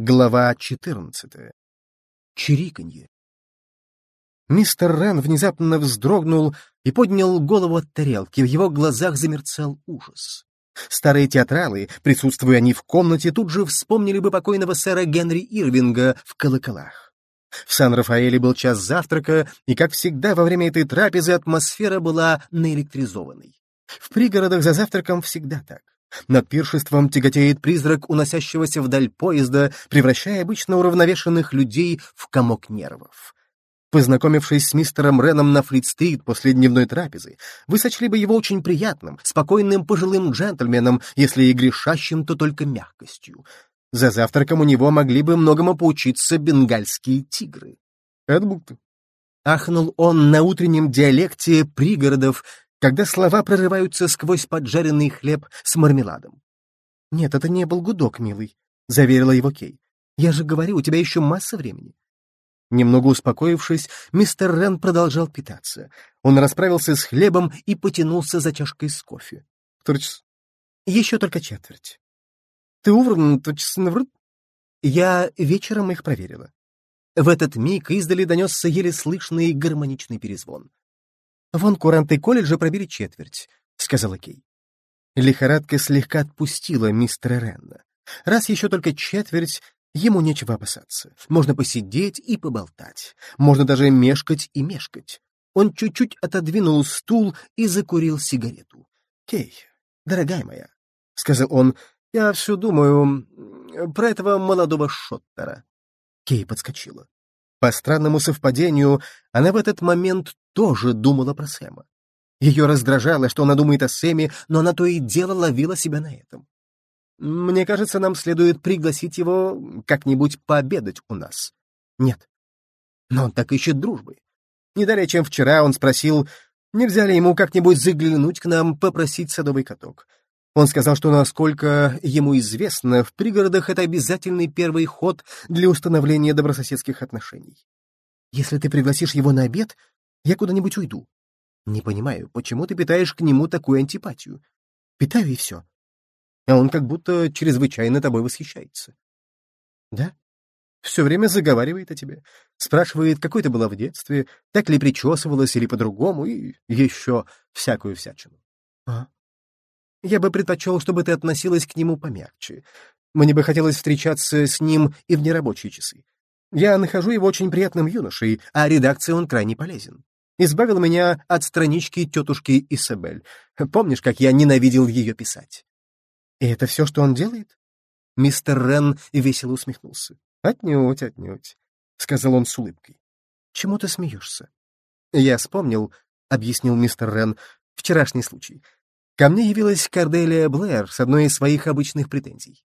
Глава 14. Чириканье. Мистер Рен внезапно вздрогнул и поднял голову от тарелки, в его глазах замерцал ужас. Старые театралы, присутствуя они в комнате, тут же вспомнили бы покойного сэра Генри Ирвинга в колоколах. В Сан-Рафаэле был час завтрака, и, как всегда, во время этой трапезы атмосфера была наэлектризованной. В пригородах за завтраком всегда так. Над пиршеством тяготеет призрак уносящегося вдаль поезда, превращая обычно уравновешенных людей в комок нервов. Познакомившись с мистером Реном на Флит-стрит после дневной трапезы, вы сочли бы его очень приятным, спокойным пожилым джентльменом, если и грешащим, то только мягкостью. За завтраком у него могли бы многому поучиться бенгальские тигры. Это будто. Ахнул он на утреннем диалекте пригородов, когда слова прорываются сквозь поджаренный хлеб с мармеладом. «Нет, это не был гудок, милый», — заверила его Кей. «Я же говорю, у тебя еще масса времени». Немного успокоившись, мистер Рен продолжал питаться. Он расправился с хлебом и потянулся за чашкой с кофе. «Торчс, еще только четверть». «Ты увран, торчс, наврут?» Я вечером их проверила. В этот миг издали донесся еле слышный гармоничный перезвон. «Вон куранты колледжа пробили четверть», — сказала Кей. Лихорадка слегка отпустила мистера Ренна. Раз еще только четверть, ему нечего опасаться. Можно посидеть и поболтать. Можно даже мешкать и мешкать. Он чуть-чуть отодвинул стул и закурил сигарету. «Кей, дорогая моя», — сказал он, — «я все думаю про этого молодого Шоттера». Кей подскочила. По странному совпадению, она в этот момент тоже думала про Сэма. Ее раздражало, что она думает о Сэме, но она то и дело ловила себя на этом. Мне кажется, нам следует пригласить его как-нибудь пообедать у нас. Нет. Но он так ищет дружбы. Не далее, чем вчера, он спросил, нельзя ли ему как-нибудь заглянуть к нам, попросить садовый каток. Он сказал, что, насколько ему известно, в пригородах это обязательный первый ход для установления добрососедских отношений. Если ты пригласишь его на обед, я куда-нибудь уйду. Не понимаю, почему ты питаешь к нему такую антипатию? Питаю и все. А он как будто чрезвычайно тобой восхищается. Да? Все время заговаривает о тебе. Спрашивает, какой ты была в детстве, так ли причесывалась или по-другому, и еще всякую всячину. А? Я бы предпочел, чтобы ты относилась к нему помягче. Мне бы хотелось встречаться с ним и в нерабочие часы. Я нахожу его очень приятным юношей, а редакции он крайне полезен. Избавил меня от странички тетушки Исабель. Помнишь, как я ненавидел ее писать? И это все, что он делает? Мистер Рен весело усмехнулся. Отнюдь, отнюдь, — сказал он с улыбкой. Чему ты смеешься? Я вспомнил, — объяснил мистер Рен, — вчерашний случай. Ко мне явилась Карделия Блэр с одной из своих обычных претензий.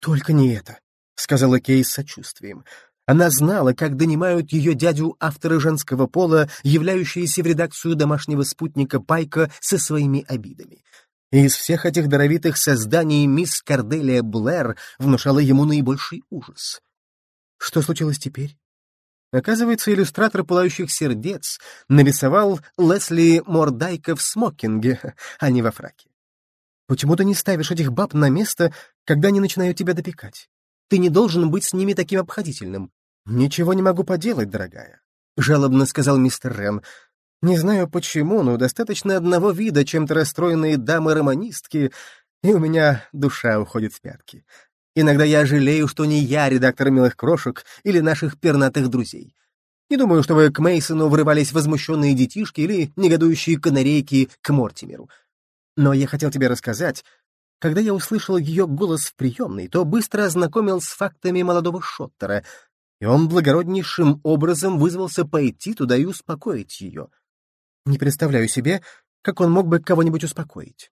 «Только не это», — сказала Кей с сочувствием. Она знала, как донимают ее дядю авторы женского пола, являющиеся в редакцию домашнего спутника Пайка со своими обидами. И из всех этих даровитых созданий мисс Карделия Блэр внушала ему наибольший ужас. Что случилось теперь? Оказывается, иллюстратор «Пылающих сердец» нарисовал Лесли Мордайка в смокинге, а не во фраке. Почему ты не ставишь этих баб на место, когда они начинают тебя допекать? Ты не должен быть с ними таким обходительным. Ничего не могу поделать, дорогая, — жалобно сказал мистер Рен. Не знаю почему, но достаточно одного вида чем-то расстроенные дамы-романистки, и у меня душа уходит в пятки. Иногда я жалею, что не я редактор «Милых крошек» или наших пернатых друзей. Не думаю, чтобы к Мейсону врывались возмущенные детишки или негодующие канарейки к Мортимеру. Но я хотел тебе рассказать, когда я услышал ее голос в приемной, то быстро ознакомил с фактами молодого Шоттера, и он благороднейшим образом вызвался пойти туда и успокоить ее. Не представляю себе, как он мог бы кого-нибудь успокоить.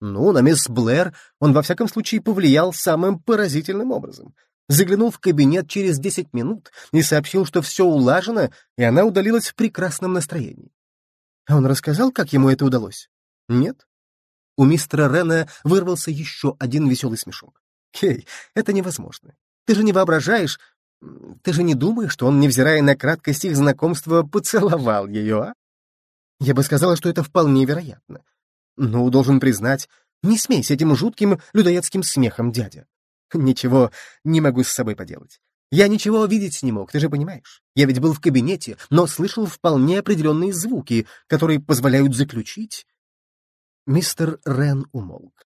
Ну, на мисс Блэр он во всяком случае повлиял самым поразительным образом. Заглянул в кабинет через десять минут и сообщил, что все улажено, и она удалилась в прекрасном настроении. А он рассказал, как ему это удалось? Нет. У мистера Рена вырвался еще один веселый смешок. «Кей, это невозможно. Ты же не воображаешь, ты же не думаешь, что он, невзирая на краткость их знакомства, поцеловал ее, а? Я бы сказала, что это вполне вероятно. Ну, должен признать, не смейся этим жутким людоедским смехом, дядя. Ничего не могу с собой поделать. Я ничего видеть не мог, ты же понимаешь. Я ведь был в кабинете, но слышал вполне определенные звуки, которые позволяют заключить. Мистер Рен умолк.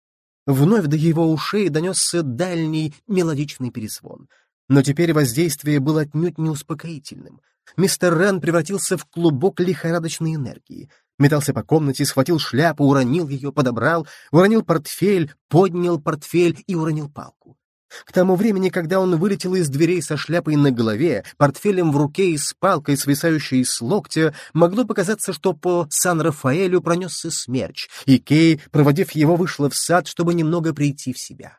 Вновь до его ушей донесся дальний мелодичный перезвон. Но теперь воздействие было отнюдь не успокоительным. Мистер Рен превратился в клубок лихорадочной энергии. Метался по комнате, схватил шляпу, уронил ее, подобрал, уронил портфель, поднял портфель и уронил палку. К тому времени, когда он вылетел из дверей со шляпой на голове, портфелем в руке и с палкой, свисающей с локтя, могло показаться, что по Сан-Рафаэлю пронесся смерч, и Кей, проводив его, вышла в сад, чтобы немного прийти в себя.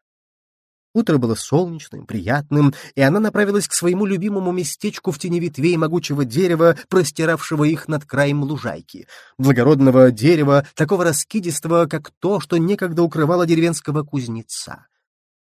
Утро было солнечным, приятным, и она направилась к своему любимому местечку в тени ветвей могучего дерева, простиравшего их над краем лужайки. Благородного дерева, такого раскидистого, как то, что некогда укрывало деревенского кузнеца.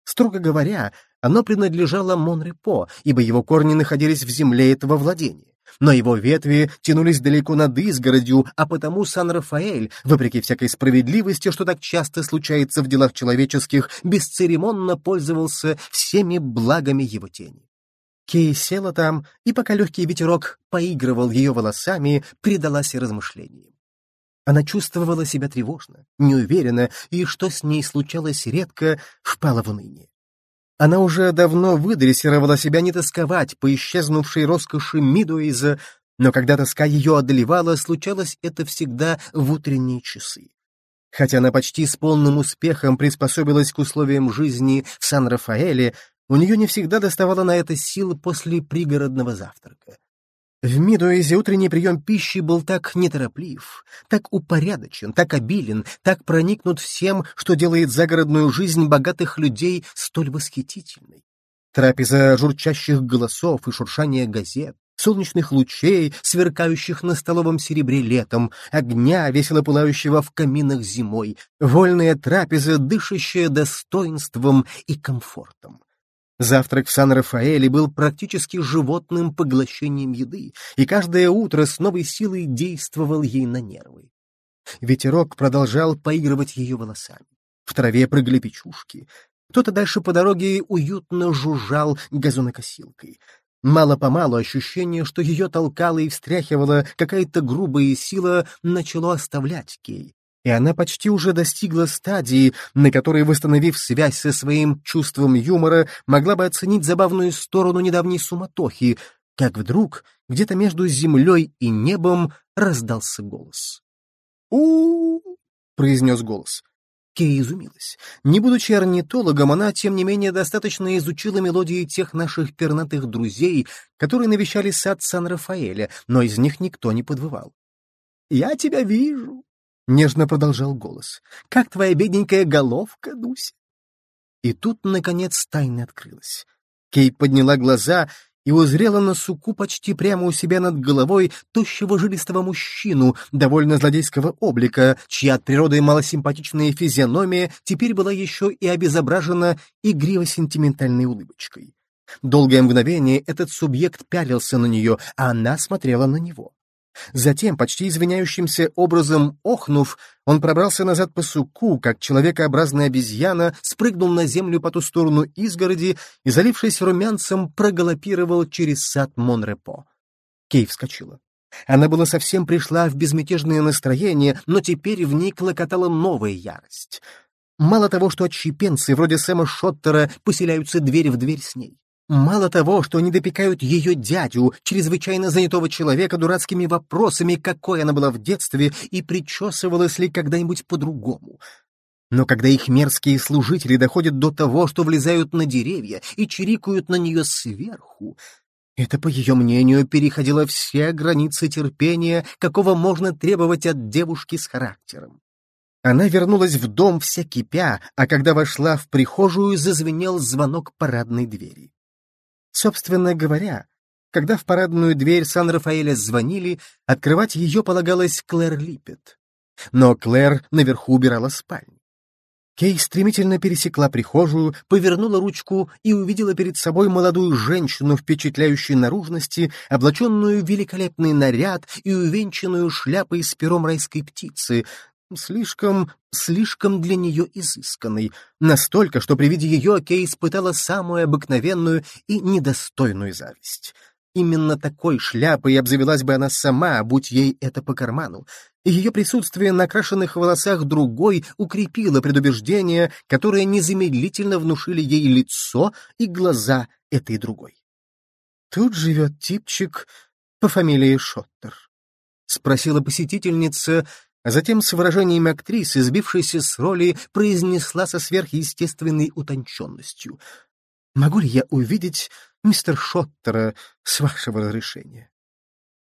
Строго говоря, оно принадлежало Монрепо, ибо его корни находились в земле этого владения. Но его ветви тянулись далеко над изгородью, а потому Сан-Рафаэль, вопреки всякой справедливости, что так часто случается в делах человеческих, бесцеремонно пользовался всеми благами его тени. Кей села там, и пока легкий ветерок поигрывал ее волосами, предалась размышлениям. Она чувствовала себя тревожно, неуверенно, и, что с ней случалось редко, впала в уныние. Она уже давно выдрессировала себя не тосковать по исчезнувшей роскоши Мидуэйза, но когда тоска ее одолевала, случалось это всегда в утренние часы. Хотя она почти с полным успехом приспособилась к условиям жизни в Сан-Рафаэле, у нее не всегда доставало на это сил после пригородного завтрака. В Мидуэзе утренний прием пищи был так нетороплив, так упорядочен, так обилен, так проникнут всем, что делает загородную жизнь богатых людей столь восхитительной. Трапеза журчащих голосов и шуршания газет, солнечных лучей, сверкающих на столовом серебре летом, огня, весело пылающего в каминах зимой, вольная трапеза, дышащая достоинством и комфортом. Завтрак в Сан-Рафаэле был практически животным поглощением еды, и каждое утро с новой силой действовал ей на нервы. Ветерок продолжал поигрывать ее волосами. В траве прыгали печушки. Кто-то дальше по дороге уютно жужжал газонокосилкой. Мало-помалу ощущение, что ее толкала и встряхивала какая-то грубая сила, начало оставлять Кей и она почти уже достигла стадии, на которой, восстановив связь со своим чувством юмора, могла бы оценить забавную сторону недавней суматохи, как вдруг где-то между землей и небом раздался голос. у, произнес голос. Кей изумилась. Не будучи орнитологом, она, тем не менее, достаточно изучила мелодии тех наших пернатых друзей, которые навещали сад Сан-Рафаэля, но из них никто не подвывал. «Я тебя вижу», Нежно продолжал голос. «Как твоя бедненькая головка, Дуся?» И тут, наконец, тайна открылась. Кейт подняла глаза и узрела на суку почти прямо у себя над головой тощего жилистого мужчину, довольно злодейского облика, чья от природы малосимпатичная физиономия теперь была еще и обезображена игриво-сентиментальной улыбочкой. Долгое мгновение этот субъект пялился на нее, а она смотрела на него. Затем, почти извиняющимся образом охнув, он пробрался назад по суку, как человекообразная обезьяна, спрыгнул на землю по ту сторону изгороди и, залившись румянцем, проголопировал через сад Монрепо. Кей вскочила. Она была совсем пришла в безмятежное настроение, но теперь в ней клокотала новая ярость. Мало того, что отщепенцы вроде Сэма Шоттера поселяются дверь в дверь с ней. Мало того, что они допекают ее дядю, чрезвычайно занятого человека, дурацкими вопросами, какой она была в детстве и причесывалась ли когда-нибудь по-другому. Но когда их мерзкие служители доходят до того, что влезают на деревья и чирикают на нее сверху, это, по ее мнению, переходило все границы терпения, какого можно требовать от девушки с характером. Она вернулась в дом вся кипя, а когда вошла в прихожую, зазвенел звонок парадной двери. Собственно говоря, когда в парадную дверь Сан-Рафаэля звонили, открывать ее полагалось Клэр Липпет. Но Клэр наверху убирала спальню. Кей стремительно пересекла прихожую, повернула ручку и увидела перед собой молодую женщину впечатляющей наружности, облаченную в великолепный наряд и увенчанную шляпой с пером райской птицы, слишком, слишком для нее изысканной, настолько, что при виде ее Кей испытала самую обыкновенную и недостойную зависть. Именно такой шляпой обзавелась бы она сама, будь ей это по карману. Ее присутствие на крашенных волосах другой укрепило предубеждение, которое незамедлительно внушили ей лицо и глаза этой другой. «Тут живет типчик по фамилии Шоттер», — спросила посетительница, а затем с выражением актрисы, сбившейся с роли, произнесла со сверхъестественной утонченностью. «Могу ли я увидеть мистер Шоттера с вашего разрешения?»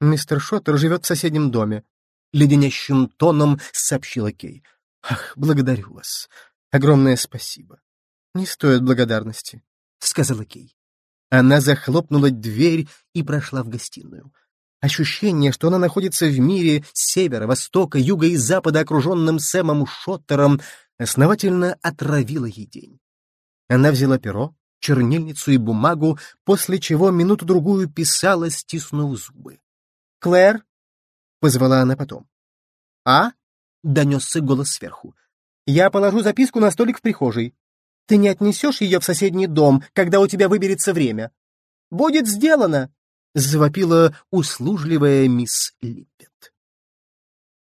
«Мистер Шоттер живет в соседнем доме», — леденящим тоном сообщила Кей. «Ах, благодарю вас. Огромное спасибо». «Не стоит благодарности», — сказала Кей. Она захлопнула дверь и прошла в гостиную. Ощущение, что она находится в мире севера, востока, юга и запада, окруженным Сэмом Шоттером, основательно отравило ей день. Она взяла перо, чернильницу и бумагу, после чего минуту-другую писала, стиснув зубы. «Клэр?» — позвала она потом. «А?» — донесся голос сверху. «Я положу записку на столик в прихожей. Ты не отнесешь ее в соседний дом, когда у тебя выберется время?» «Будет сделано!» — завопила услужливая мисс Липпет.